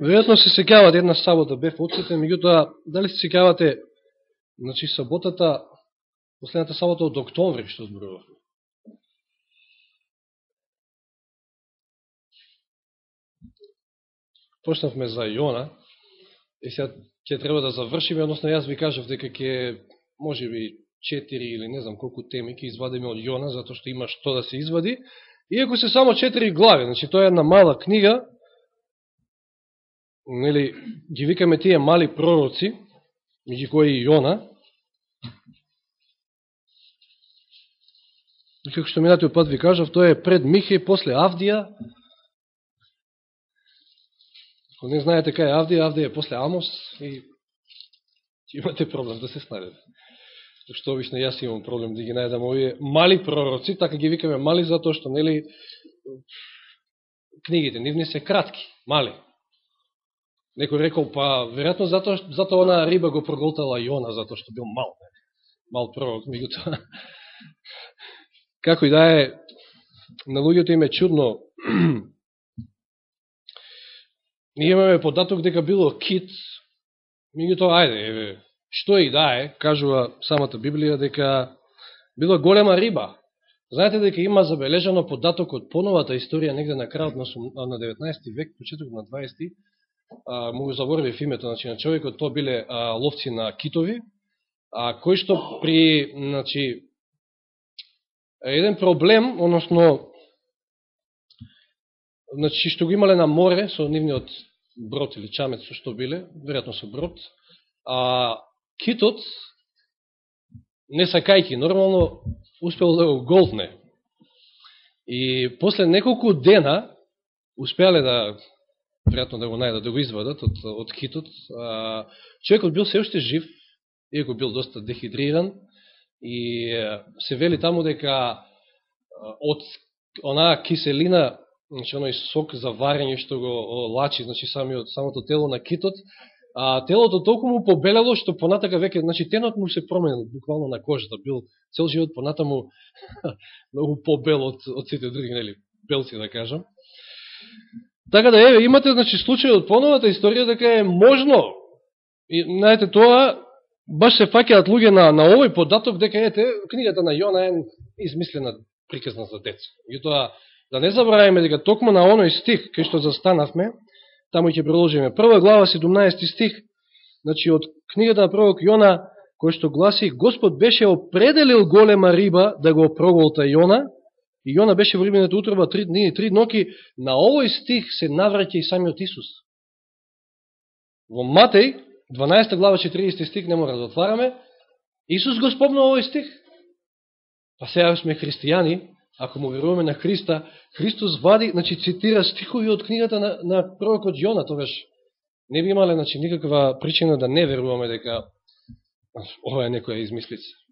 Веројатно се секавате една сабота бев отсетен, меѓутоа, дали се секавате, значи, саботата, последната сабота од октомври, што зборувавме? Почнавме за Јона, и сега ќе треба да завршиме, односно јас ви кажав дека ќе, може би, четири или не знам колку теми ќе извадиме од Јона, затоа што има што да се извади, иако се само четири глави, значи тоа е една мала книга, нели, ги викаме тие мали пророци, меѓу кои и Јона, и како што минатиот пат ви кажав, тоа е пред Михе, после Авдија, ако не знаете кај е Авдија, Авдија е после Амос, и имате проблем да се снајдете. Што обично јас имам проблем да ги најдам овие мали пророци, така ги викаме мали затоа што, нели, книгите нивни се кратки, мали. Некој рекол, па, веројатно затоа, затоа она риба го проголтала Јона, затоа што бил мал. Не? Мал пророк, меѓутоа. Како и да е, на луѓето им е чудно. Ние имаме податок дека било кит, меѓутоа, ајде, еве, што и да е, кажува самата Библија, дека била голема риба. Знаете дека има забележано податок од поновата историја негде на крајот на 19 век, почеток на 20 а, му заборавив името значи, на човекот, тоа биле а, ловци на китови, а, кој што при значи, еден проблем, односно, значи, што го имале на море со нивниот брод или чамец со што биле, веројатно со брод, а, китот, не сакајки, нормално успел да го голтне. И после неколку дена успеале да веројатно да го најдат, да го извадат од, од китот. А, човекот бил се уште жив, иако бил доста дехидриран, и се вели таму дека од онаа киселина, значи оној сок за варење што го лачи, значи самиот, самото тело на китот, а телото толку му побелело што понатака веќе, значи тенот му се променил буквално на кожата, бил цел живот понатаму многу побел од, од сите други, нели, белци да кажам. Така да еве имате значи случај од поновата историја дека е можно и знаете тоа баш се факеат луѓе на на овој податок дека ете книгата на Јона е измислена приказна за деца. И тоа да не забравиме дека токму на оној стих кај што застанавме, таму ќе приложиме прва глава 17 стих, значи од книгата на пророк Јона кој што гласи Господ беше определил голема риба да го проголта Јона И Јона беше во рибината утроба три дни и три ноки. На овој стих се навраќа и самиот Исус. Во Матеј, 12 глава 40 стих, не мора да отвараме, Исус го спомна овој стих. Па сега сме христијани, ако му веруваме на Христа, Христос вади, значи цитира стихови од книгата на, на пророкот Јона, тогаш не би имале значи, никаква причина да не веруваме дека ова е некоја измислица.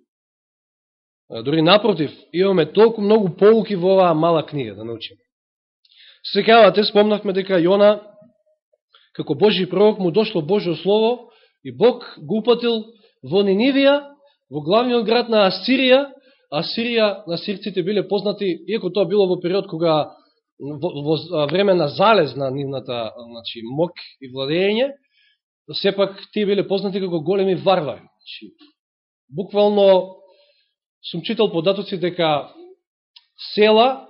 Дори напротив, имаме толку многу полуки во оваа мала книга да научиме. Секавате, спомнавме дека Јона, како Божи пророк, му дошло Божо Слово и Бог го упатил во Нинивија, во главниот град на Асирија. Асирија на сирците биле познати, иако тоа било во период кога во, во време на залез на нивната значи, мок и владење, сепак тие биле познати како големи варвари. Значи, буквално сум читал податоци дека села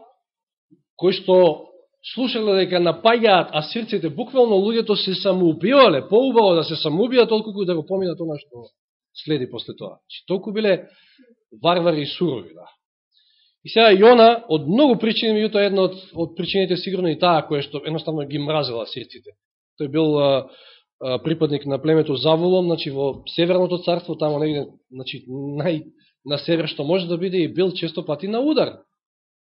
кои што слушале дека напаѓаат асирците, буквално луѓето се самоубивале, поубаво да се самоубијат, толку да го поминат она што следи после тоа. Че толку биле варвари и сурови, да. И сега Јона, од многу причини, меѓуто една од, од причините сигурно и таа, која што едноставно ги мразила сирците. Тој бил а, а, припадник на племето Заволом, значи во Северното царство, тамо негде, значи, нај, на север, што може да биде и бил често пати на удар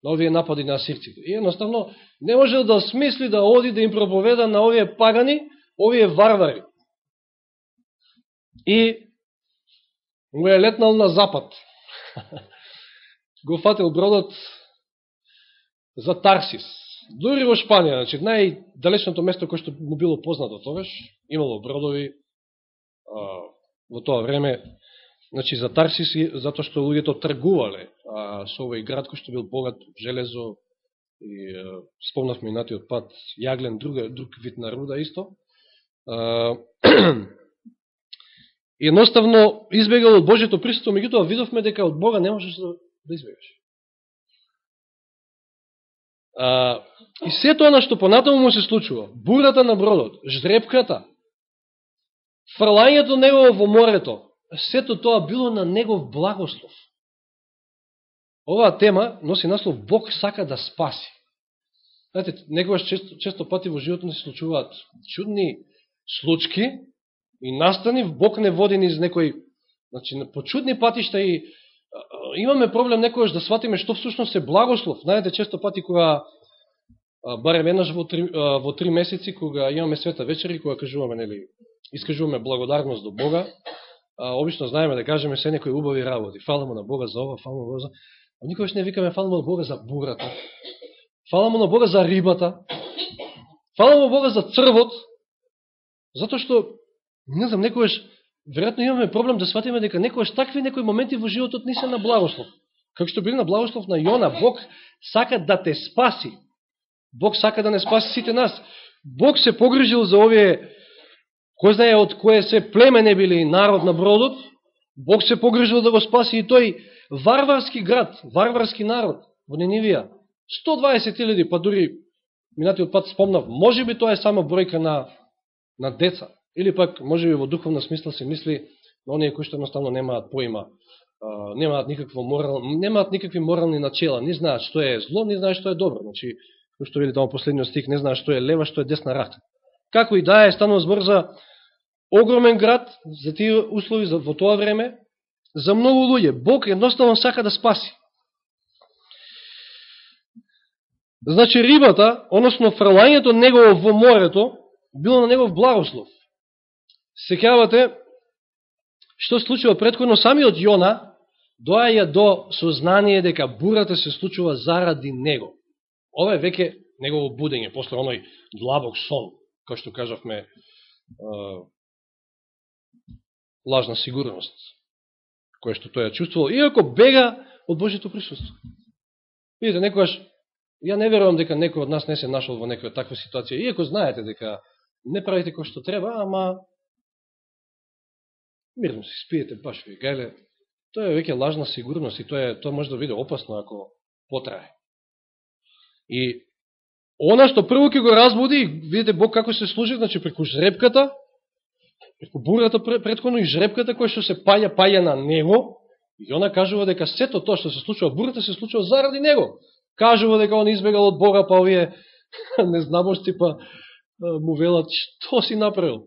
на овие напади на асирците. И едноставно не може да смисли да оди да им проповеда на овие пагани, овие варвари. И му е летнал на запад. Го фатил бродот за Тарсис. Дори во Шпанија, значи најдалечното место кое што му било познато тогаш, имало бродови а, во тоа време Значи, за Тарсис, затоа што луѓето тргувале а, со овој град кој што бил богат железо и а, спомнавме натиот пат јаглен, друг, друг вид на руда исто. едноставно избегал од Божето присуство, меѓутоа видовме дека од Бога не можеш да, да избегаш. А, и се тоа на што понатаму му се случува, бурата на бродот, ждрепката, фрлањето негово во морето, сето тоа било на негов благослов. Оваа тема носи наслов Бог сака да спаси. Знаете, некогаш често, често пати во животот не се случуваат чудни случки и настани, Бог не води низ некој, значи, по чудни патишта и имаме проблем некојаш да сватиме што всушност е благослов. Знаете, често пати кога барем еднаш во три, во три месеци, кога имаме света вечери, кога кажуваме, нели, искажуваме благодарност до Бога, обично знаеме да кажеме се некои убави работи. Фала му на Бога за ова, фала му на Бога за... А никогаш не викаме фала му на Бога за бурата. Фала му на Бога за рибата. Фала му на Бога за црвот. Затоа што, не знам, некојаш, веројатно имаме проблем да сватиме дека некојаш такви некои моменти во животот не се на благослов. Како што били на благослов на Јона, Бог сака да те спаси. Бог сака да не спаси сите нас. Бог се погрижил за овие Кој знае од кое се племене били народ на бродот, Бог се погрижил да го спаси и тој варварски град, варварски народ во Ненивија. 120.000, па дури минатиот пат спомнав, може би тоа е само бројка на, на деца. Или пак, може би во духовна смисла се мисли на оние кои што едноставно немаат поима, немаат никакво морал, немаат никакви морални начела, не знаат што е зло, не знаат што е добро. Значи, што види тоа последниот стих, не знаат што е лева, што е десна рака. Како и да е, станува збор за огромен град, за тие услови за, во тоа време, за многу луѓе. Бог едноставно сака да спаси. Значи рибата, односно фрлањето негово во морето, било на негов благослов. Секјавате, што случува предходно, самиот Јона доаја до сознание дека бурата се случува заради него. Ова е веќе негово будење, после оној длабок сон, кој што кажавме лажна сигурност, која што тој ја чувствувал, иако бега од Божито присуство. Видите, некојаш, ја не верувам дека некој од нас не се нашол во некоја таква ситуација, иако знаете дека не правите кој што треба, ама мирно си спиете, баш ви гајле, тоа е веќе лажна сигурност и тоа, е, тоа може да биде опасно ако потрае. И она што прво ќе го разбуди, видите Бог како се служи, значи преку жрепката, преку бурата предходно и жрепката која што се паја, паја на него, и она кажува дека сето тоа што се случува, бурата се случува заради него. Кажува дека он избегал од Бога, па овие незнамошци па му велат што си направил.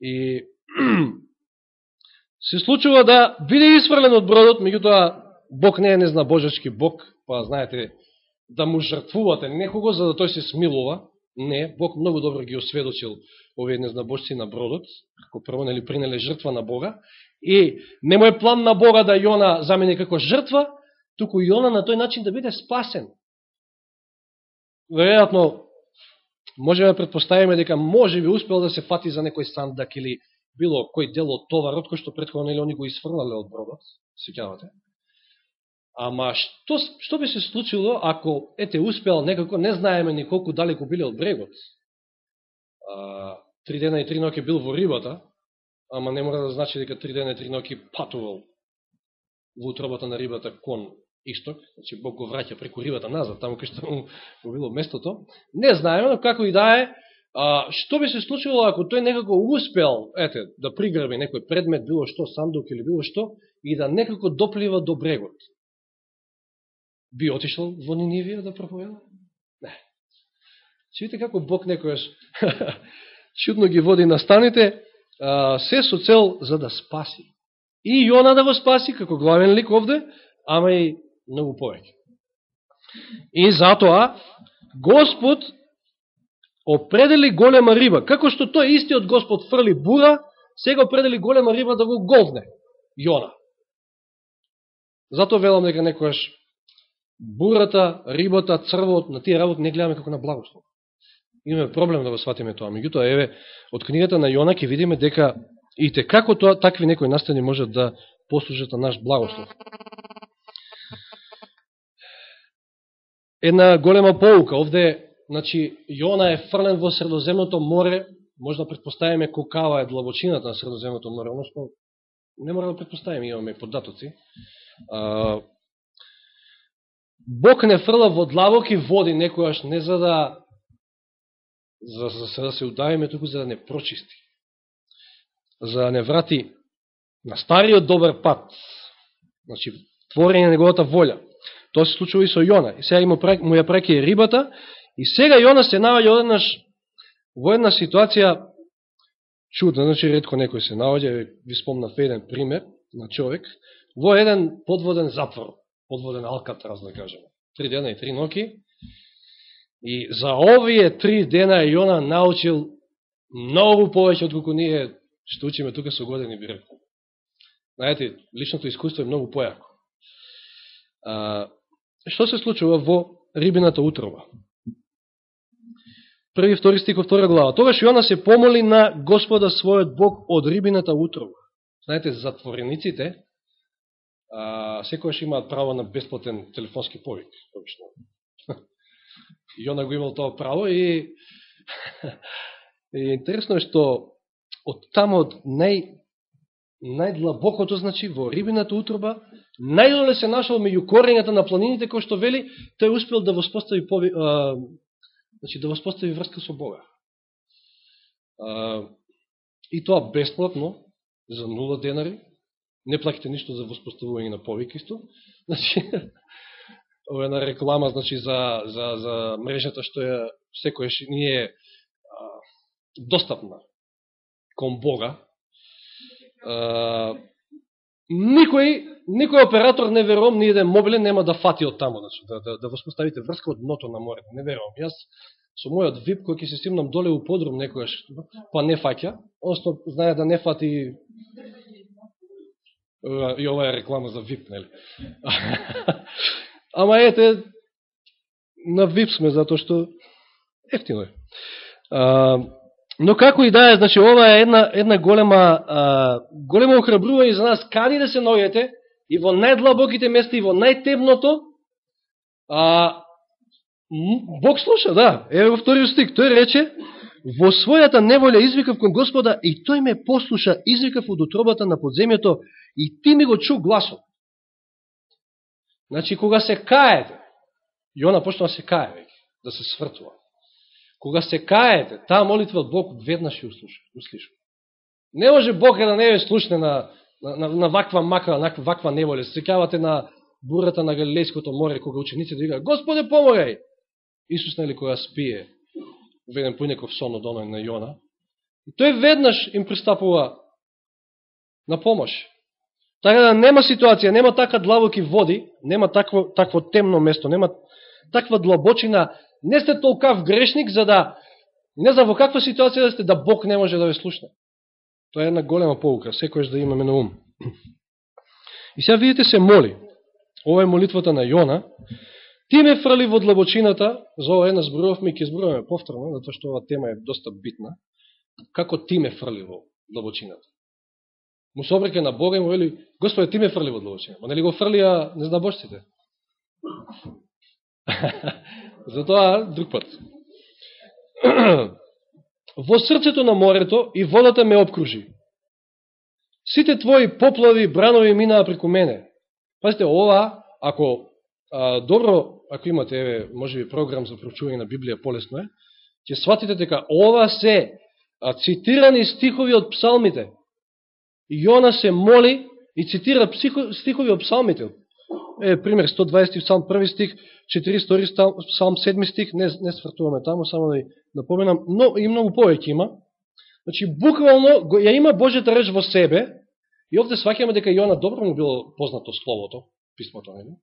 И се случува да биде изфрлен од бродот, меѓутоа Бог не е незнабожачки Бог, па знаете, да му жртвувате некого за да тој се смилува, Не, Бог многу добро ги осведочил овие незнабожци на бродот, како прво нели принеле жртва на Бога, и не е план на Бога да Јона замени како жртва, туку Јона на тој начин да биде спасен. Веројатно, можеме да предпоставиме дека може би успел да се фати за некој сандак или било кој дел од товарот, кој што предходно нели они го изфрлале од бродот, сеќавате. Ама што, што би се случило ако, ете, успеал некако, не знаеме ни колку далеко биле од брегот. А, три дена и три ноки бил во рибата, ама не мора да значи дека три дена и три ноки патувал во утробата на рибата кон исток, значи Бог го враќа преку рибата назад, таму кај што му било местото. Не знаеме, но како и да е, а, што би се случило ако тој некако успел, ете, да приграби некој предмет, било што, сандук или било што, и да некако доплива до брегот би отишел во Нинивија да проповеда? Не. Чуите како Бог некојаш чудно ги води на станите, се со цел за да спаси. И Јона да го спаси, како главен лик овде, ама и многу повеќе. И затоа, Господ определи голема риба. Како што тој истиот Господ фрли бура, сега определи голема риба да го голдне Јона. Затоа велам дека некојаш бурата, рибата, црвот, на тие работи не гледаме како на благослов. Имаме проблем да го сватиме тоа. Меѓутоа, еве, од книгата на Јона ќе видиме дека и те како тоа, такви некои настани можат да послужат на наш благослов. Една голема поука. Овде, значи, Јона е фрлен во Средоземното море, може да предпоставиме кокава е длабочината на Средоземното море, односно не мора да предпоставиме, имаме податоци. Бог не фрла во длабоки води некојаш не за да за, за, за да се удавиме, туку за да не прочисти. За да не врати на стариот добар пат. Значи, творење на неговата волја. Тоа се случува и со Јона. И сега му, му ја преке рибата. И сега Јона се наваѓа одеднаш во една ситуација чудна, значи редко некој се наваѓа, ви спомнав еден пример на човек, во еден подводен затвор, подводен алкатраз, да кажеме Три дена и три ноки. И за овие три дена Јона научил многу повеќе од колку ние што учиме тука со години би рекол. Знаете, личното искуство е многу појако. А, што се случува во рибината утрова? Први втори стих втора глава. Тогаш Јона се помоли на Господа својот Бог од рибината утрова. Знаете, затворениците секојаш имаат право на бесплатен телефонски повик. Обично. Јона го имал тоа право и, и интересно е што од тамо од нај најдлабокото, значи, во рибината утроба, најдоле се нашол меѓу корењата на планините, кој што вели, тој успел да воспостави, пови, а, значи, да воспостави врска со Бога. А, и тоа бесплатно, за нула денари, не плаките ништо за воспоставување на повикисто. Значи, ова е една реклама значи, за, за, за мрежата што е секојаш ни е а, достапна кон Бога, никој, никој оператор не верувам, ни еден мобилен нема да фати од тамо, значи, да, да, да воспоставите врска од дното на морето. Не верувам. Јас со мојот вип, кој ќе се стимнам доле у подрум некојаш, па не фаќа, одnosno знае да не фати и ова е реклама за VIP-нели, Ама ете, на VIP-сме затоа што ефтино е. Но како и да е, значи ова е една, една голема, а, голема охрабрување за нас, кади да се нојете, и во најдлабоките места, и во најтемното, а, Бог слуша, да, е во вториот стик, тој рече, во својата неволја извикав кон Господа и тој ме послуша, извикав од утробата на подземјето и ти ми го чу гласот. Значи, кога се каете, Јона почнува се кае веќе, да се свртува. Кога се каете, таа молитва од Бог веднаш ја услиша. Не може Бог да не ја слушне на, на, на ваква мака, на ваква неволја. Се на бурата на Галилејското море, кога учениците викаат, Господе, помогај! Исус, нели, кога спие, уведен поинеков сон од оној на Јона, и тој веднаш им пристапува на помош. Така да нема ситуација, нема така длабоки води, нема такво, такво темно место, нема таква длабочина не сте толкав грешник за да не знам во каква ситуација да сте да Бог не може да ве слушне. Тоа е една голема полука, секојаш да имаме на ум. И сега видите се моли. Ова е молитвата на Јона. Ти ме фрли во длабочината, за ова една зборувавме и ќе зборуваме повторно, затоа што ова тема е доста битна. Како ти ме фрли во длабочината? Му се обреке на Бога и му вели, Господе, ти ме фрли во длабочината. Ма нели го фрлија незнабожците? Затоа друг пат. Во срцето на морето и водата ме обкружи. Сите твои поплави, бранови минаа преку мене. Пазите, ова, ако а, добро, ако имате, еве, може би програм за проучување на Библија, полесно е, ќе сватите дека ова се цитирани стихови од псалмите. Јона се моли и цитира стихови од псалмите. Е, пример, 120 псалм, први стих, 42 псалм 7 стих, не, не свртуваме таму, само да ја напоменам, но и многу повеќе има. Значи, буквално ја има Божјата реч во себе, и овде сваќаме дека Јона добро му било познато словото, писмото, нели?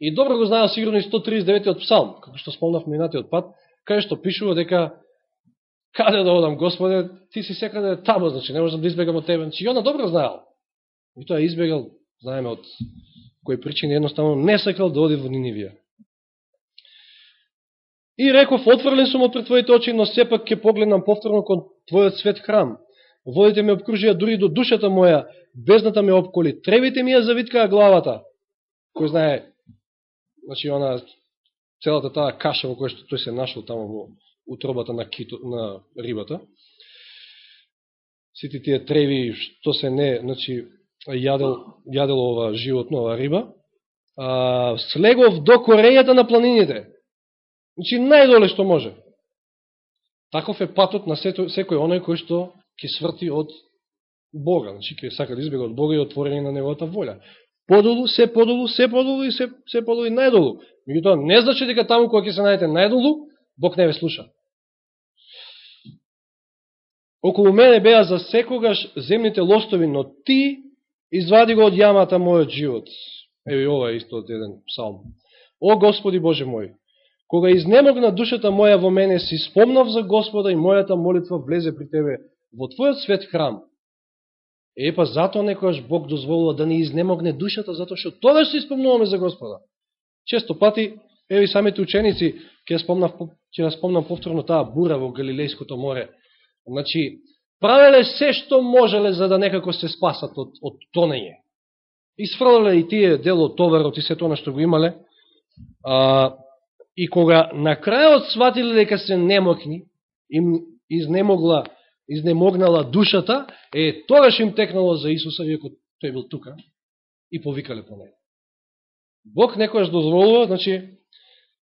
И добро го знаел сигурно и 139-тиот псалм, како што спомнав минатиот пат, кај што пишува дека каде да одам, Господе, ти си секаде таму, значи не можам да избегам од тебе. Значи, Јона добро знаел. И тоа избегал, знаеме од кој причини едноставно не сакал да оди во Нинивија. И реков, отврлен сум од пред Твоите очи, но сепак ќе погледнам повторно кон Твојот свет храм. Водите ме обкружија дури до душата моја, безната ме обколи, тревите ми ја завиткаа главата. Кој знае, значи она целата таа каша во која што тој се нашол тамо во утробата на, кито, на рибата. сите тие треви, што се не, значи, јадел, јадел ова животно, ова риба, а, слегов до корејата на планините. Значи, најдоле што може. Таков е патот на секој оној кој што ќе сврти од Бога. Значи, ќе сака да избега од Бога и отворени на неговата воља. Подолу, се подолу, се подолу и се, се подолу и најдолу. Меѓутоа, не значи дека таму кога ќе се најдете најдолу, Бог не ве слуша. Околу мене беа за секогаш земните лостови, но ти извади го од јамата мојот живот. Еве ова е исто од еден псалм. О Господи Боже мој, кога изнемогна душата моја во мене, си спомнав за Господа и мојата молитва влезе при Тебе во Твојот свет храм. Е, па затоа некојаш Бог дозволува да ни изнемогне душата, затоа што тоа си спомнуваме за Господа. Често пати, еви самите ученици, ќе спомнав, ќе спомнам повторно таа бура во Галилејското море. Значи, правеле се што можеле за да некако се спасат од, од тонење. Исфрлале и тие дело товарот и се тоа што го имале. А, и кога на крајот сватиле дека се немокни, им изнемогла, изнемогнала душата, е, тогаш им текнало за Исуса, иако тој бил тука, и повикале по него. Бог некојаш дозволува, значи,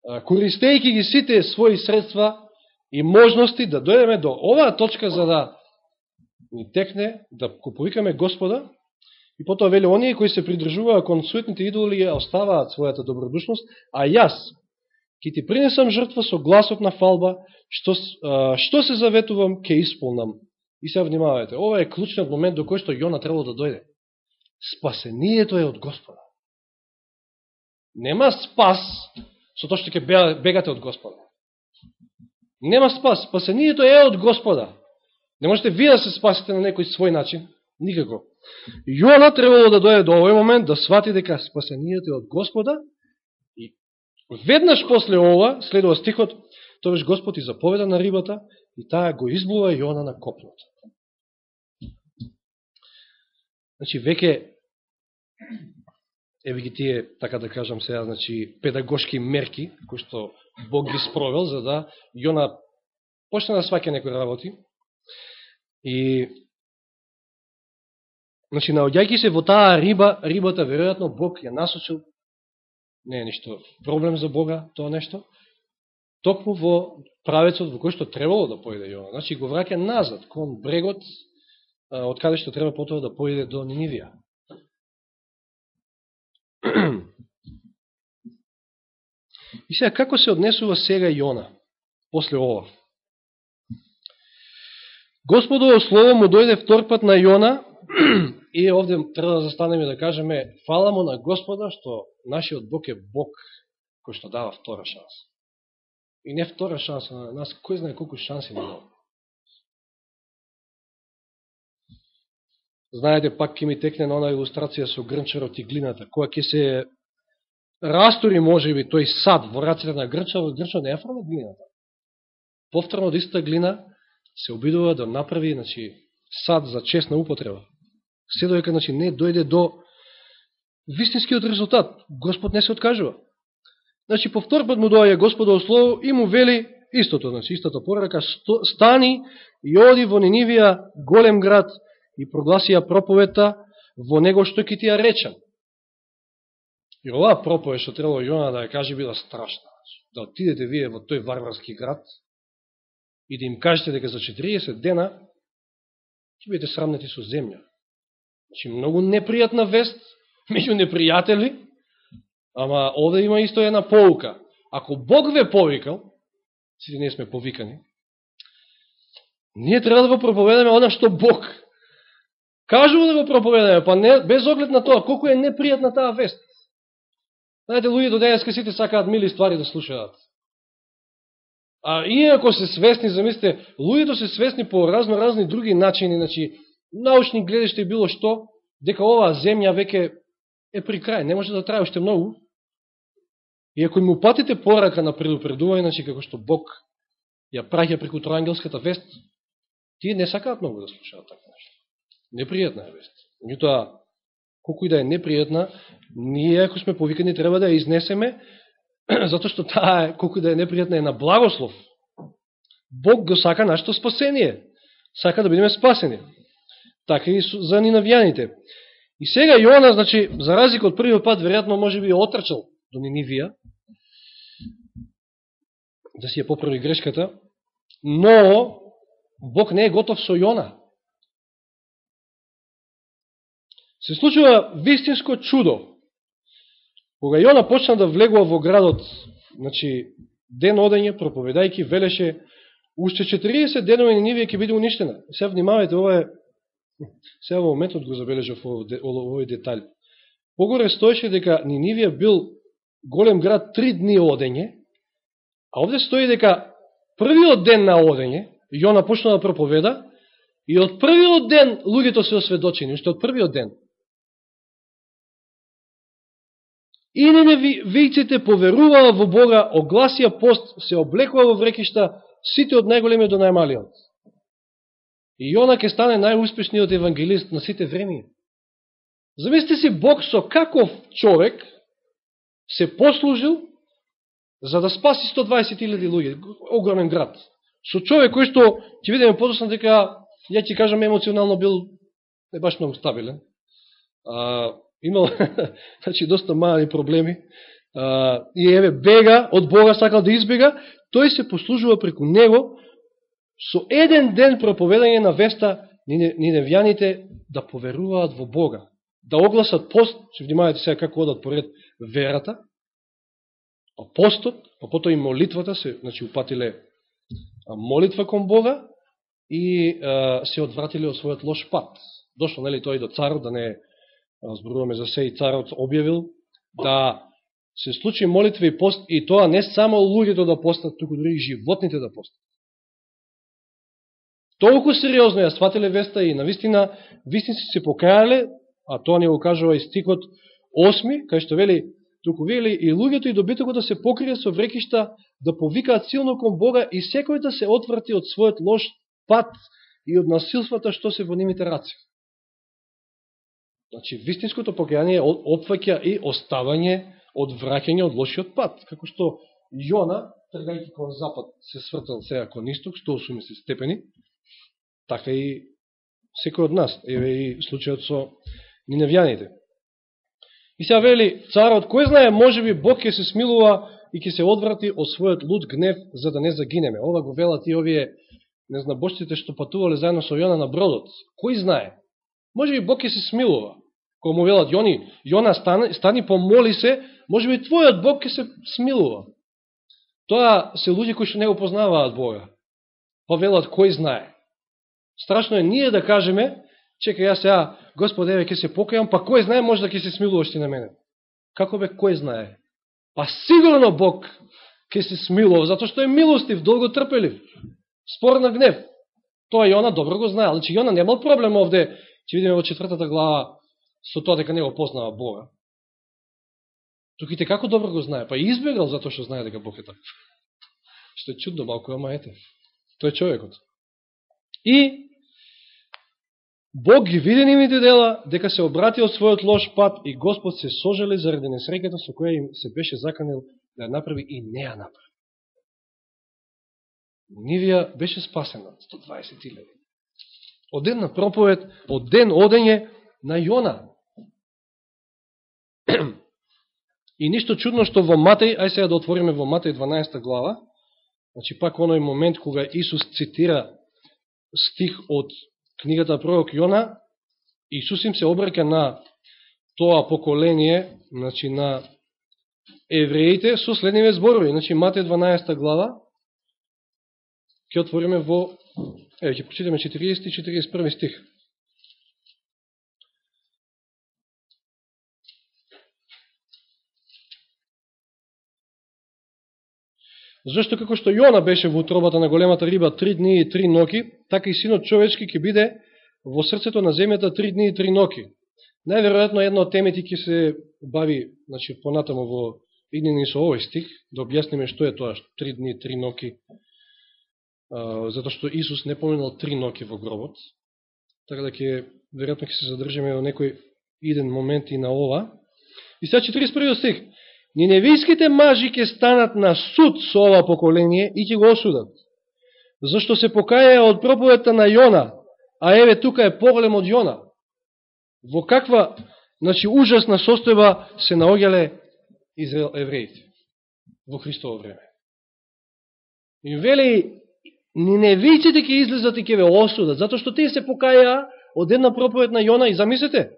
користејќи ги сите своји средства и можности да дојдеме до оваа точка за да ни текне, да повикаме Господа, и потоа вели, оние кои се придржуваа кон суетните идоли ја оставаат својата добродушност, а јас ќе ти принесам жртва со гласот на фалба, што, а, што се заветувам, ќе исполнам. И се внимавајте, ова е клучниот момент до кој што Јона требало да дојде. Спасението е од Господа. Нема спас со тоа што ќе бегате од Господа. Нема спас. Спасението е од Господа. Не можете вие да се спасите на некој свој начин. Никако. Јона требало да дојде до овој момент да свати дека спасението е од Господа веднаш после ова, следува стихот, тоа Господ и заповеда на рибата и таа го избува Јона на копното. Значи, веќе, еве ги тие, така да кажам сега, значи, педагошки мерки, кои што Бог ги спровел, за да Јона почне да сваке некои работи, И Значи, наоѓајќи се во таа риба, рибата, веројатно, Бог ја насочил, не е ништо проблем за Бога, тоа нешто, токму во правецот во кој што требало да појде Јона. Значи, го враќа назад, кон брегот, од каде што треба потоа да појде до Нинивија. И сега, како се однесува сега Јона, после ова? Господово слово му дојде втор пат на Јона и овде треба да застанеме да кажеме фала му на Господа што нашиот Бог е Бог кој што дава втора шанса. И не втора шанса на нас, кој знае колку шанси ни дава. Знаете, пак ќе ми текне на она илустрација со грнчарот и глината. Која ќе се растори, може би, тој сад во раците на грнчарот, грнчарот не е фрла глината. Повторно од истата глина се обидува да направи значи, сад за честна употреба. Се доека значи, не дојде до вистинскиот резултат. Господ не се откажува. Значи, повтор пат му доаѓа Господово слово и му вели истото, значи, истата порака, стани и оди во Нинивија, голем град, и прогласија проповета во него што ќе ти ја речам. И оваа проповед што требало Јона да ја каже била страшна. Да отидете вие во тој варварски град, и да им кажете дека за 40 дена ќе бидете срамнати со земја. Значи, многу непријатна вест меѓу непријатели, ама овде има исто една поука. Ако Бог ве повикал, сите ние сме повикани, ние треба да го проповедаме она што Бог кажува да го проповедаме, па не, без оглед на тоа, колко е непријатна таа вест. Знаете, луѓето денеска сите сакаат мили ствари да слушаат. А иако се свесни, замислите, луѓето се свесни по разно-разни други начини, значи, научни гледиште било што, дека оваа земја веќе е при крај, не може да трае уште многу. И ако им упатите порака на предупредување, значи, како што Бог ја праќа преку троангелската вест, тие не сакаат многу да слушаат така нешто. Непријатна е вест. Меѓутоа, колку и да е непријатна, ние, ако сме повикани, треба да ја изнесеме, затоа што таа е, колку да е непријатна, е на благослов. Бог го сака нашето спасение. Сака да бидеме спасени. така и за нинавијаните. И сега Јона, значи, за разлика од првиот пат, веројатно може би отрчал до Нинивија, да си ја поправи грешката, но Бог не е готов со Јона. Се случува вистинско чудо. Кога Јона почна да влегува во градот, значи, ден одење, проповедајки, велеше, уште 40 денови Нинивија ќе биде уништена. Се внимавајте, ова е, сега во моментот го забележав овој деталј. Погоре стоеше дека Нинивија бил голем град три дни одење, а овде стои дека првиот ден на одење, Јона почна да проповеда, и од првиот ден луѓето се осведочени, уште од првиот ден. И вијците поверуваа во Бога, огласија пост, се облекува во врекишта, сите од најголемиот до најмалиот. И Јона ќе стане најуспешниот евангелист на сите времиња. Замислите си Бог со каков човек се послужил за да спаси 120.000 луѓе, огромен град. Со човек кој што, ќе видиме подосна дека, ја ќе кажам, емоционално бил не баш многу стабилен. А, имал, значи, доста мали проблеми. А, и еве, бега, од Бога сакал да избега, тој се послужува преку него со еден ден проповедање на веста ниневјаните да поверуваат во Бога, да огласат пост, се внимавате сега како одат поред верата, а постот, а потоа и молитвата, се, значи, упатиле молитва кон Бога и а, се одвратиле од својот лош пат. Дошло, нели, тој до царот, да не зборуваме за се, и царот објавил да се случи молитва и пост, и тоа не само луѓето да постат, туку дори и животните да постат. Толку сериозно ја сватиле веста и навистина вистински се покајале, а тоа не го кажува и стикот 8, кај што вели туку вели и луѓето и добитокот да се покрие со врекишта, да повикаат силно кон Бога и секој да се отврати од својот лош пат и од насилствата што се во нивните раци. Значи, вистинското покаяние опфаќа и оставање од враќање од лошиот пат. Како што Јона, тргајќи кон запад, се свртал сега кон исток, 180 степени, така и секој од нас. Еве и случајот со ниневјаните. И сега вели, царот, кој знае, може би Бог ќе се смилува и ќе се одврати од својот луд гнев, за да не загинеме. Ова го велат и овие не знајќињте што патувале заедно со Јона на бродот. Кој знае? Може би Бог ќе се смилува. Кој му велат, Јони, Јона стани, стани помоли се, може би твојот Бог ќе се смилува. Тоа се луѓе кои што не го познаваат Бога. Па велат, кој знае? Страшно е ние да кажеме, чека ја сега, Господе, еве, ќе се покајам, па кој знае, може да ќе се смилуваш ти на мене. Како бе, кој знае? Па сигурно Бог ќе се смилува, затоа што е милостив, долго трпелив, спор на гнев. Тоа Јона добро го знае. Значи, Јона немал проблем овде, ќе видиме во четвртата глава, со тоа дека не го познава Бога. Туките како добро го знае? Па избегал затоа што знае дека Бог е таков. Што е чудно малко, ама ете. Тој е човекот. И Бог ги види нивните дела, дека се обрати од својот лош пат и Господ се сожали заради несреката со која им се беше заканил да ја направи и не ја направи. Нивија беше спасена, 120.000. Од ден на проповед, од ден одење на Јона. И ништо чудно што во Матеј, ај сега да отвориме во Матеј 12 глава, значи пак оној момент кога Исус цитира стих од книгата пророк Јона, Исус им се обрека на тоа поколение, значи на евреите, со следниве зборови. Значи, Мате 12 глава, ќе отвориме во, еве, ќе прочитаме 40 и 41 стих. Зашто како што Јона беше во утробата на големата риба три дни и три ноки, така и синот човечки ќе биде во срцето на земјата три дни и три ноки. Најверојатно една од темите ќе се бави значи, понатамо во иднини со овој стих, да објасниме што е тоа три дни и три ноки, затоа што Исус не поменал три ноки во гробот, така да ќе, веројатно ќе се задржиме во некој иден момент и на ова. И сега 41 стих. Ниневиските мажи ќе станат на суд со ова поколение и ќе го осудат. Зашто се покаја од проповета на Јона, а еве тука е поголем од Јона. Во каква, значи, ужасна состојба се наоѓале Израел, евреите во Христово време. И вели, Ниневиците ќе излезат и ќе ве осудат, затоа што тие се покаја од една проповед на Јона и замислете,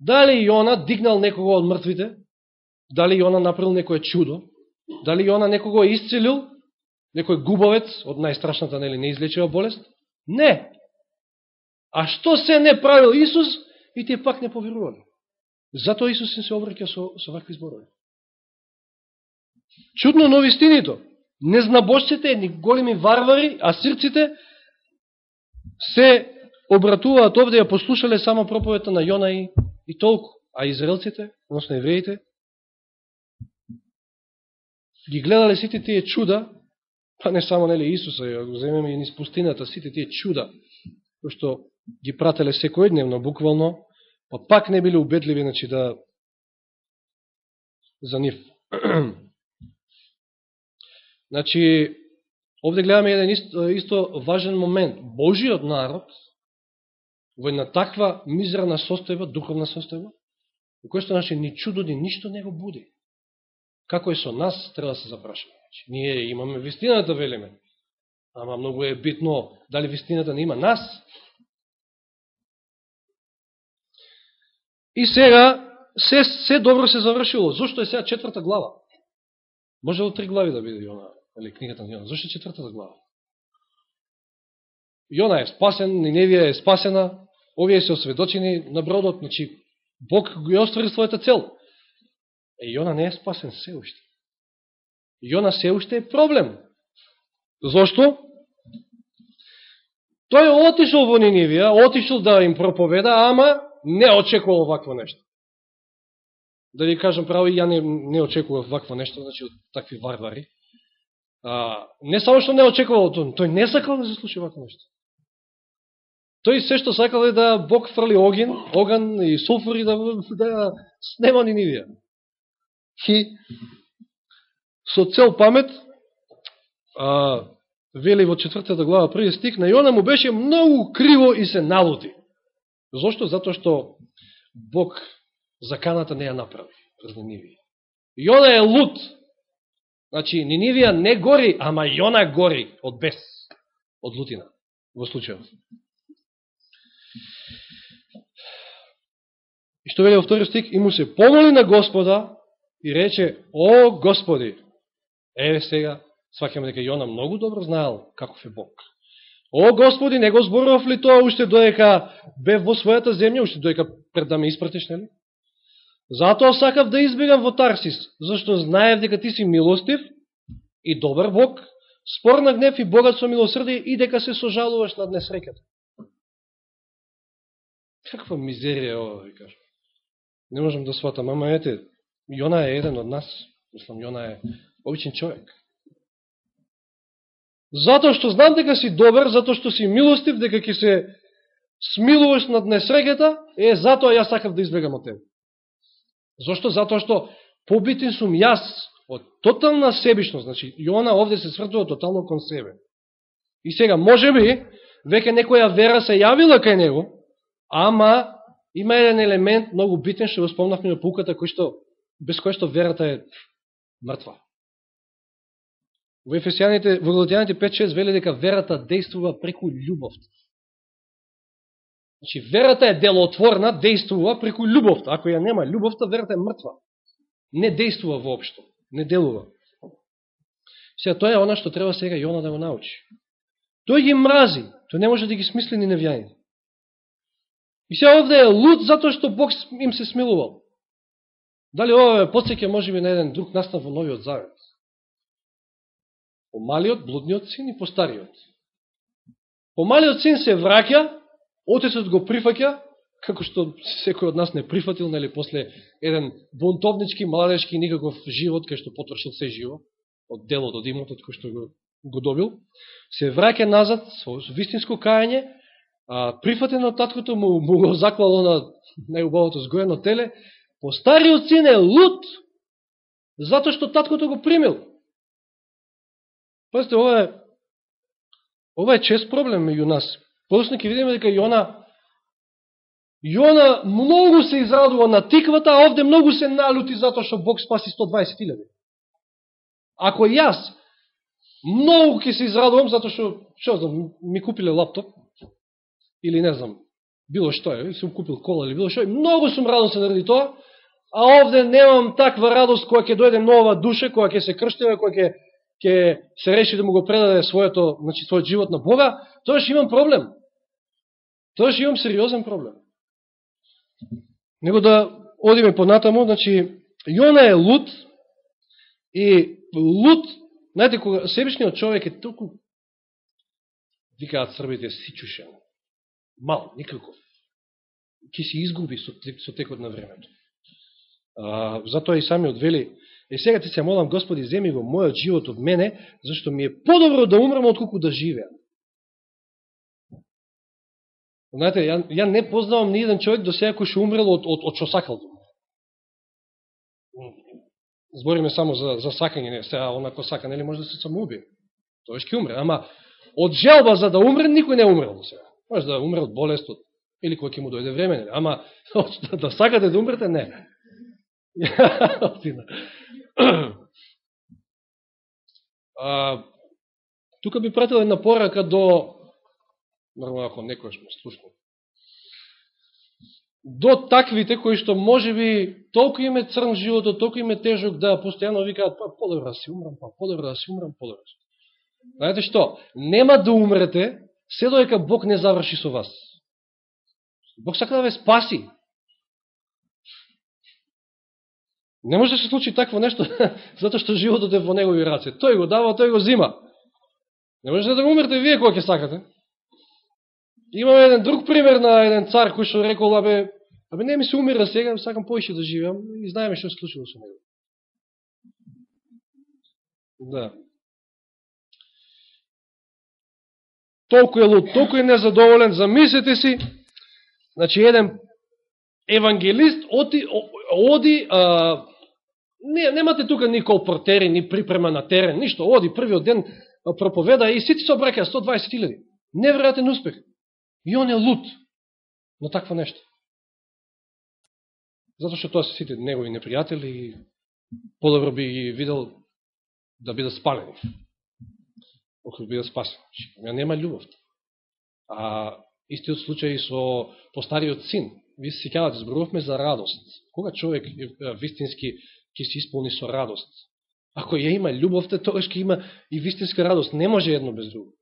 дали Јона дигнал некого од мртвите, дали Јона направил некое чудо, дали Јона некого исцелил, некој губовец од најстрашната нели неизлечива болест? Не. А што се не правил Исус и тие пак не поверувале. Затоа Исус се обрќа со, со вакви зборови. Чудно но вистинито. Незнабожците, едни големи варвари, а сирците се обратуваат овде ја послушале само проповета на Јона и, и толку. А израелците, односно евреите, ги гледале сите тие чуда, па не само нели Исуса, ја го земеме и низ пустината, сите тие чуда, кои што ги прателе секојдневно, буквално, па пак не биле убедливи, значи да за нив. значи, овде гледаме еден исто, исто важен момент. Божиот народ, во една таква мизерна состојба, духовна состојба, во која што значи, ни чудо, ни ништо не го буди. Како е со нас, треба да се запрашаме. Значи, ние имаме вистината, велиме. Ама многу е битно дали вистината не има нас. И сега, се, се добро се завршило. Зошто е сега четврта глава? Може да три глави да биде Јона, или книгата на Јона? Зошто е четвртата глава? Јона е спасен, Ниневија е спасена, овие се осведочени на бродот, значи Бог го ја оствари својата цел. Е, Јона не е спасен се уште. Јона се уште е проблем. Зошто? Тој отишол во Нинивија, отишол да им проповеда, ама не очекувал вакво нешто. Да ви кажам право, ја не, не очекував вакво нешто, значи од такви варвари. А, не само што не очекувал, тој не сакал да се вакво нешто. Тој се што сакал е да Бог фрли огин, оган и суфури да, да, да, да снема Нинивија хи, со цел памет, а, вели во четвртата глава први стих, на Јона му беше многу криво и се налути. Зошто? Зато што Бог заканата не ја направи пред Нинивија. Јона е лут. Значи, Нинивија не гори, ама Јона гори од бес, од лутина, во случајот. И што вели во втори стих, и му се помоли на Господа и рече, о Господи, еве сега, свакаме дека Јона многу добро знаел каков е Бог. О Господи, не го зборував ли тоа уште доека бе во својата земја, уште доека пред да ме испратиш, нели? Затоа сакав да избегам во Тарсис, зашто знаев дека ти си милостив и добар Бог, спор на гнев и богат со милосрдие и дека се сожалуваш над несреката. Каква мизерија ова, ви кажа. Не можам да сватам, ама ете, Јона е еден од нас. Мислам, Јона е обичен човек. Затоа што знам дека си добар, затоа што си милостив, дека ќе се смилуваш над несреќата, е, затоа јас сакав да избегам од тебе. Зошто? Затоа што побитен сум јас од тотална себишност. Значи, Јона овде се свртува тотално кон себе. И сега, може би, веќе некоја вера се јавила кај него, ама има еден елемент многу битен, што го спомнахме на пуката, кој што, без кој што верата е мртва. Во Ефесијаните, во Галатијаните 5.6 вели дека верата действува преку љубовта. Значи, верата е делотворна, действува преку љубовта. Ако ја нема љубовта, верата е мртва. Не действува воопшто, не делува. Сега, тоа е она што треба сега Јона да го научи. Тој ги мрази, тој не може да ги смисли ни невјаните. И се овде е луд затоа што Бог им се смилувал. Дали ова е подсеќа може би на еден друг настав во Новиот Завет? Помалиот, блудниот син и постариот. Помалиот По син се враќа, отецот го прифаќа, како што секој од нас не прифатил, нели, после еден бунтовнички, младешки, никаков живот, кај што потрошил се живо, од делот, од имотот, кој што го, го добил, се враќа назад со вистинско кајање, а, прифатен од таткото му, му го заклало на најубавото згоено теле, постариот син е лут, затоа што таткото го примил. Пазите, ова е, ова е чест проблем меѓу нас. Подосно ќе видиме дека Јона Јона многу се израдува на тиквата, а овде многу се налути затоа што Бог спаси 120.000. Ако јас многу ќе се израдувам затоа што, што знам, ми купиле лаптоп, или не знам, било што е, сум купил кола или било што е, многу сум радосен заради тоа, а овде немам таква радост која ќе дојде нова душа, која ќе се крштева, која ќе ќе се реши да му го предаде своето, значи својот живот на Бога, тоа што имам проблем. Тоа што имам сериозен проблем. Него да одиме понатаму, значи Јона е лут и лут, знаете, кога себичниот човек е толку викаат србите сичушен, мал, никаков, ќе се изгуби со, со текот на времето. А, затоа и сами одвели, е сега ти се молам, Господи, земи го мојот живот од мене, зашто ми е подобро да умрам отколку да живеам. Знаете, ја, ја не познавам ни еден човек до сега кој ше умрел од, од, од што сакал да Збориме само за, за сакање, не, сега онако сака, нели може да се самоуби. Тој ќе умре, ама од желба за да умре, никој не умрел до сега. Може да умре од болест, од, или кој ќе му дојде време, нели? ама да, да сакате да умрете, не. а, тука би пратил една порака до нормално ако некој ме слушнал. До таквите кои што може би толку име црн живото, толку име тежок да постојано викаат па подобро да си умрам, па подобро да си умрам, подобро да. Знаете што? Нема да умрете се доека Бог не заврши со вас. Бог сака да ве спаси. Не може да се случи такво нешто, затоа што животот е во негови раце. Тој го дава, тој го зима. Не може да умрете вие кога ќе сакате. Имаме еден друг пример на еден цар кој што рекол, абе, абе не ми се умира сега, сакам поише да живеам и знаеме што се случило со него. Да. Толку е луд, толку е незадоволен, замислете си, значи еден евангелист оди, оди а, не, немате тука ни колпортери, ни припрема на терен, ништо, оди првиот ден проповеда и сите се обрекаја 120.000. Неверојатен успех. И он е лут, на такво нешто. Зато што тоа се сите негови непријатели и подобро би ги видел да бидат спалени. Охо бидат спасени. Па ја нема љубов. А истиот случај со постариот син. Ви се сикавате, зборувавме за радост. Кога човек вистински ќе се исполни со радост? Ако ја има љубовта, тогаш ќе има и вистинска радост. Не може едно без друго.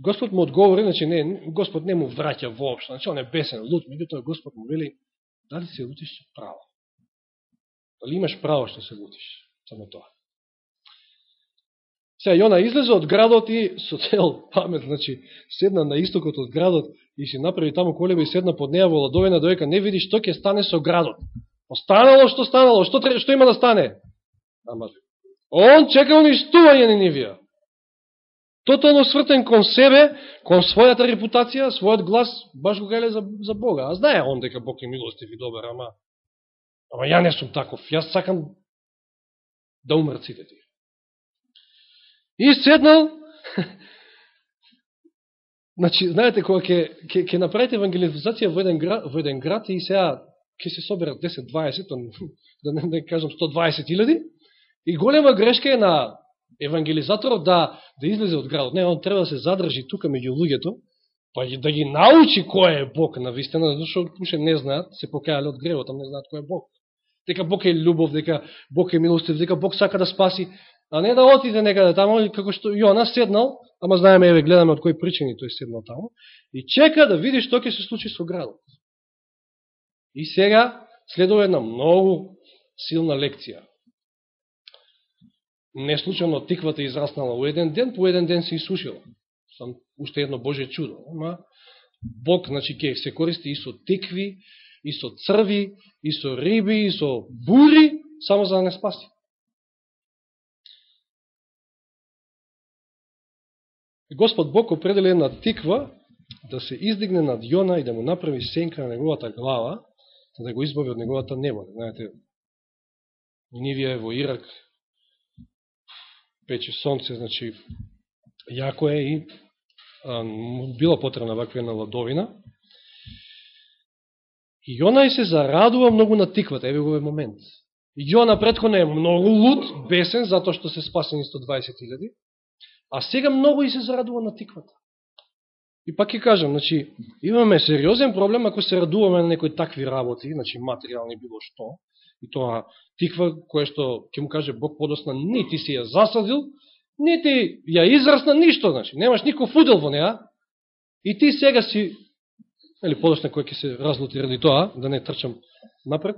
Господ му одговори, значи не, Господ не му враќа воопшто, значи он е бесен, луд, меѓутоа Господ му вели, дали се лутиш право? Дали имаш право што се лутиш? Само тоа. Сега Јона излезе од градот и со цел памет, значи, седна на истокот од градот и си направи таму колеба и седна под неја во ладовина доека не види што ќе стане со градот. Останало што станало, што, што има да стане? Ама, он чека уништување на Нивија тотално свртен кон себе, кон својата репутација, својот глас, баш го гале за, за Бога. А знае он дека Бог е милостив и добар, ама, ама ја не сум таков. Јас сакам да умрат сите ти. И седнал, значи, знаете, кога ќе, ќе, ќе направите евангелизација во еден, град, во еден град и сега ќе се соберат 10-20, да не, да не кажам 120 илјади, и голема грешка е на евангелизаторот да, да излезе од градот. Не, он треба да се задржи тука меѓу луѓето, па да ги научи кој е Бог на вистина, зашто уште не знаат, се покајале од гревот, не знаат кој е Бог. Дека Бог е љубов, дека Бог е милостив, дека Бог сака да спаси, а не да отиде некаде таму, како што Јона седнал, ама знаеме, еве, гледаме од кои причини тој седнал таму, и чека да види што ќе се случи со градот. И сега следува една многу силна лекција Неслучано тиквата израснала у еден ден, по еден ден се исушила. Сам уште едно Боже чудо. Ама Бог, значи, ке се користи и со тикви, и со црви, и со риби, и со бури, само за да не спаси. Господ Бог определи една тиква да се издигне над Јона и да му направи сенка на неговата глава, за да го избави од неговата небо. Знаете, Нивија е во Ирак, пече сонце, значи, јако е и а, била потребна ваква една ладовина. И Јона и се зарадува многу на тиквата, еве го е момент. Јона предходно е многу луд, бесен, затоа што се спасени 120.000, а сега многу и се зарадува на тиквата. И пак ќе кажам, значи, имаме сериозен проблем ако се радуваме на некои такви работи, значи материјални било што, и тоа тиква која што ќе му каже Бог подосна, ни ти си ја засадил, ни ти ја израсна, ништо, значи, немаш никој фудел во неа, и ти сега си, или подосна кој ќе се разлути ради тоа, да не трчам напред,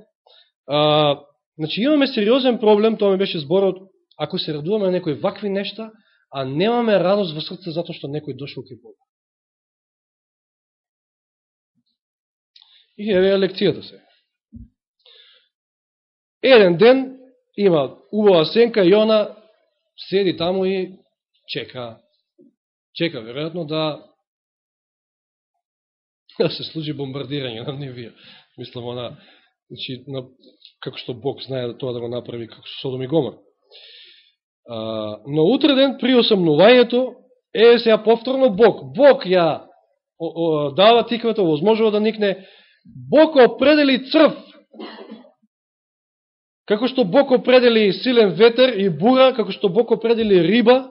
а, значи имаме сериозен проблем, тоа ми беше зборот, ако се радуваме на некои вакви нешта, а немаме радост во срце затоа што некој дошол ке Бога. И еве лекцијата се. Еден ден има убава сенка и она седи таму и чека. Чека, веројатно, да да се случи бомбардирање на Нивија. Мислам, она, значи, на, како што Бог знае да тоа да го направи, како со Содом и Гомор. Но утре ден при осамнувањето, е сега повторно Бог. Бог ја о, о, дава тиквата, возможува да никне Бог определи црв. Како што Бог определи силен ветер и бура, како што Бог определи риба,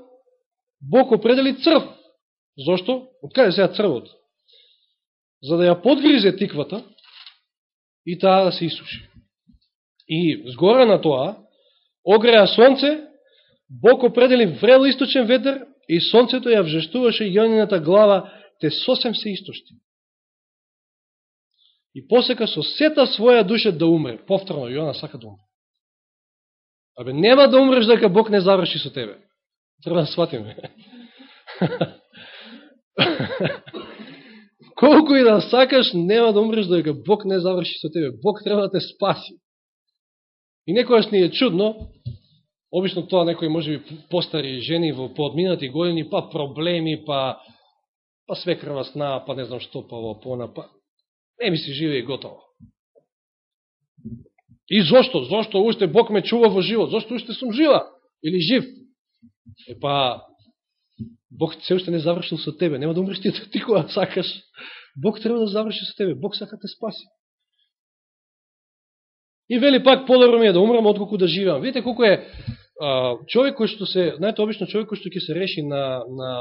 Бог определи црв. Зошто? Од каде сега црвот? За да ја подгризе тиквата и таа да се исуши. И згора на тоа, огреа сонце, Бог определи врел источен ветер и сонцето ја вжештуваше јонината глава, те сосем се истошти и посека со сета своја душа да умре. Повторно, Јона сака да умре. Абе, нема да умреш дека Бог не заврши со тебе. Треба да сватиме. Колку и да сакаш, нема да умреш дека Бог не заврши со тебе. Бог треба да те спаси. И некојаш ни е чудно, обично тоа некои може би постари жени во поодминати години, па проблеми, па па свекрва сна, па не знам што, па во пона, па Не ми се живе и готово. И зошто? Зошто уште Бог ме чува во живот? Зошто уште сум жива? Или жив? Е па, Бог се уште не завршил со тебе. Нема да умреш ти, ти кога сакаш. Бог треба да заврши со тебе. Бог сака да те спаси. И вели пак, подобро ми е да умрам, отколку да живеам. Видите колко е човек кој што се, знаете, обично човек кој што ќе се реши на, на,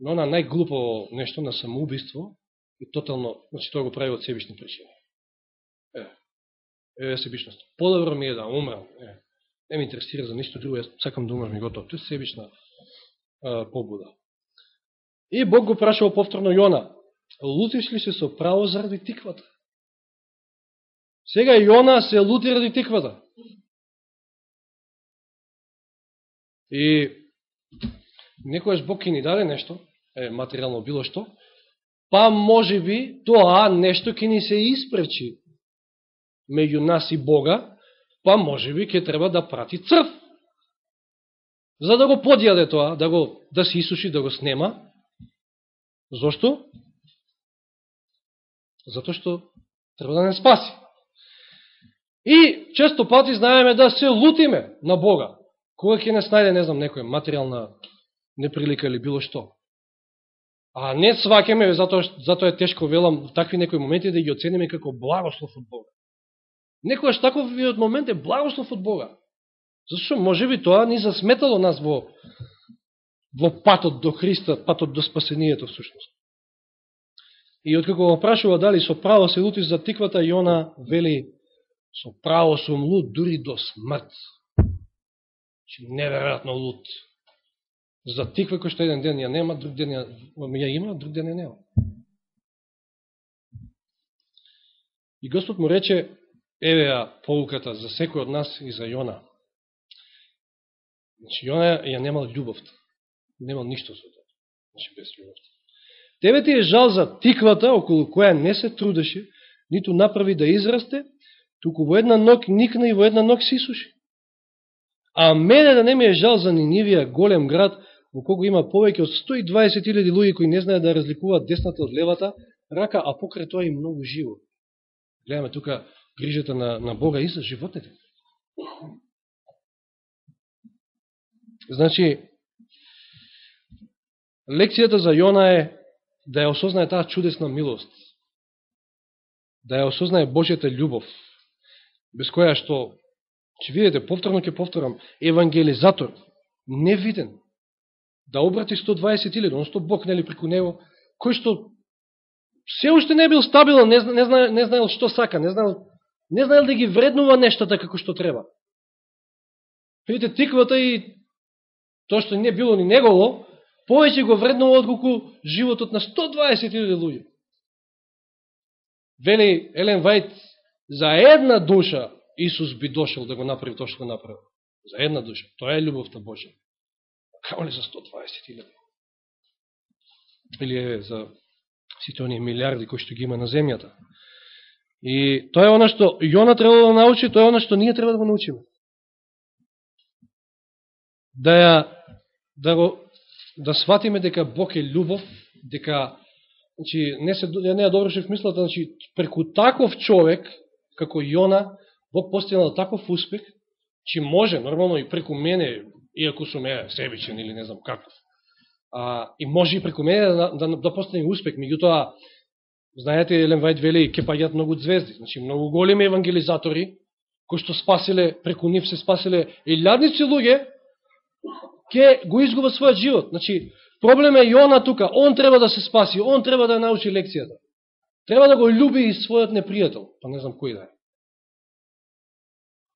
на, на најглупо нешто, на самоубиство, и тотално, значи тоа го прави од себични причини. Е, е себичност. Подобро ми е да умрам. Е, не ми интересира за ништо друго, јас сакам да умрам и готово. Тоа е себична е, побуда. И Бог го прашува повторно Јона, лутиш ли се со право заради тиквата? Сега Јона се лути ради тиквата. И некојаш Бог ки ни даде нешто, е, материјално било што, па може би тоа нешто ќе ни се испречи меѓу нас и Бога, па може би ќе треба да прати црв. За да го подјаде тоа, да, го, да се исуши, да го снема. Зошто? Зато што треба да не спаси. И често пати знаеме да се лутиме на Бога. Кога ќе не снајде, не знам, некоја материјална неприлика или било што. А не свакеме, затоа, затоа е тешко велам такви некои моменти да ги оцениме како благослов од Бога. Некојаш таков од момент е благослов од Бога. Зашто може би тоа ни засметало нас во, во патот до Христа, патот до спасението всушност. И откако го прашува дали со право се лути за тиквата, и она вели со право сум лут дури до смрт. Значи, Че неверојатно лут за тиква кој што еден ден ја нема, друг ден ја, ја има, друг ден ја нема. И Господ му рече, еве ја полуката за секој од нас и за Јона. Значи, Јона ја немал љубовта. Немал ништо со тоа. Значи, без љубовта. Тебе ти е жал за тиквата, околу која не се трудеше, ниту направи да израсте, туку во една ног никна и во една ног се исуши. А мене да не ми е жал за Нинивија, голем град, во кого има повеќе од 120.000 луѓе кои не знаат да разликуваат десната од левата рака, а покрај тоа и многу живо. Гледаме тука грижата на, на Бога и за животните. Значи, лекцијата за Јона е да ја осознае таа чудесна милост, да ја осознае Божјата љубов, без која што, че видите, повторно ќе повторам, евангелизатор, невиден, да обрати 120 он што Бог, нели, преку него, кој што се уште не бил стабилен, не, не, знаел, не знаел што сака, не знаел, не знаел да ги вреднува нештата како што треба. Видите, тиквата и тоа што не било ни негово, повеќе го вреднува отколку животот на 120.000 луѓе. Вели Елен Вајт, за една душа Исус би дошел да го направи тоа што го направи. За една душа. Тоа е љубовта Божја. Као ли за 120.000? Или е за сите оние милиарди кои што ги има на земјата. И тоа е оно што Јона треба да научи, тоа е оно што ние треба да го научиме. Да ја да го да сватиме дека Бог е љубов, дека значи не се не ја доброшив мислата, значи преку таков човек како Јона Бог постигнал таков успех, че може нормално и преку мене, иако сум е себичен или не знам каков, а, и може и преку мене да, да, да постигне успех. Меѓутоа, знаете, Елен Вајд вели, ке паѓат многу звезди, значи многу големи евангелизатори, кои што спасиле, преку нив се спасиле и лјадници луѓе, ке го изгубат својот живот. Значи, проблем е Јона тука, он треба да се спаси, он треба да научи лекцијата. Треба да го љуби и својот непријател, па не знам кој да е.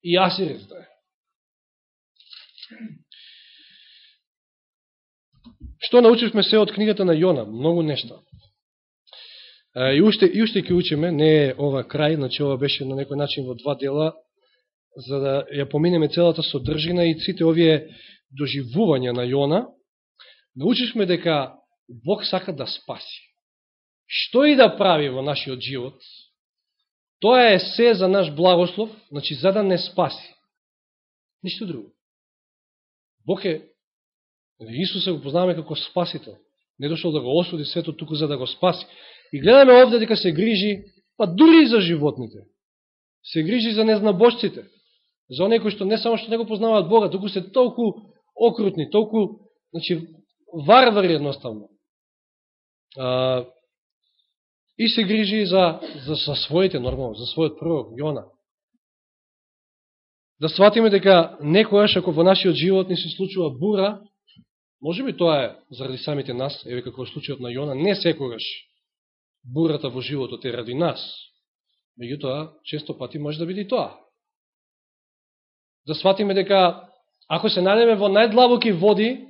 И асирите. да. Што научивме се од книгата на Јона? Многу нешта. И уште, и уште ќе учиме, не е ова крај, значи ова беше на некој начин во два дела, за да ја поминеме целата содржина и сите овие доживувања на Јона, научивме дека Бог сака да спаси. Што и да прави во нашиот живот, тоа е се за наш благослов, значи за да не спаси. Ништо друго. Бог е, Исус го познаваме како спасител. Не дошол да го осуди светот туку за да го спаси. И гледаме овде дека се грижи, па дури и за животните. Се грижи за незнабожците. За оние кои што не само што не го познаваат Бога, туку се толку окрутни, толку, значи, варвари едноставно. А, и се грижи за, за, за своите, нормално, за својот пророк, Јона. Да сватиме дека некојаш, ако во нашиот живот не се случува бура, може би тоа е заради самите нас, еве како случајот на Јона, не секогаш бурата во животот е ради нас. Меѓутоа, често пати може да биде и тоа. Да сватиме дека ако се најдеме во најдлабоки води,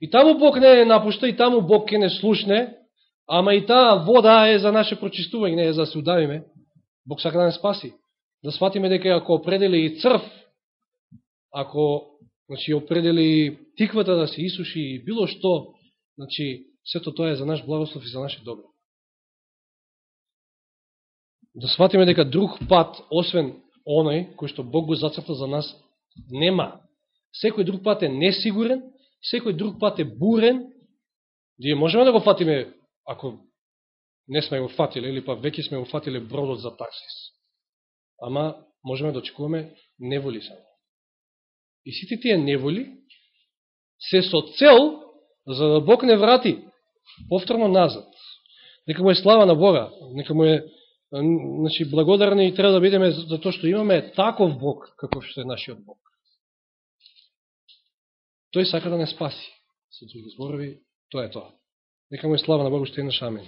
и таму Бог не е напушта, и таму Бог ке не слушне, ама и таа вода е за наше прочистување, не е за да се удавиме, Бог сака да не спаси. Да сватиме дека ако определи и црв, ако значи, определи тиквата да се исуши и било што, значи, сето тоа е за наш благослов и за наше добро. Да сватиме дека друг пат, освен оној кој што Бог го зацрта за нас, нема. Секој друг пат е несигурен, секој друг пат е бурен, Ние можеме да го фатиме, ако не сме го фатиле, или па веќе сме го фатиле бродот за таксис. Ама можеме да очекуваме неволи само. И сите тие неволи се со цел за да Бог не врати повторно назад. Нека му е слава на Бога, нека му е значи, благодарни и треба да бидеме за тоа што имаме таков Бог, каков што е нашиот Бог. Тој сака да не спаси. Со други зборови, тоа е тоа. Нека му е слава на Богу што е наш амин.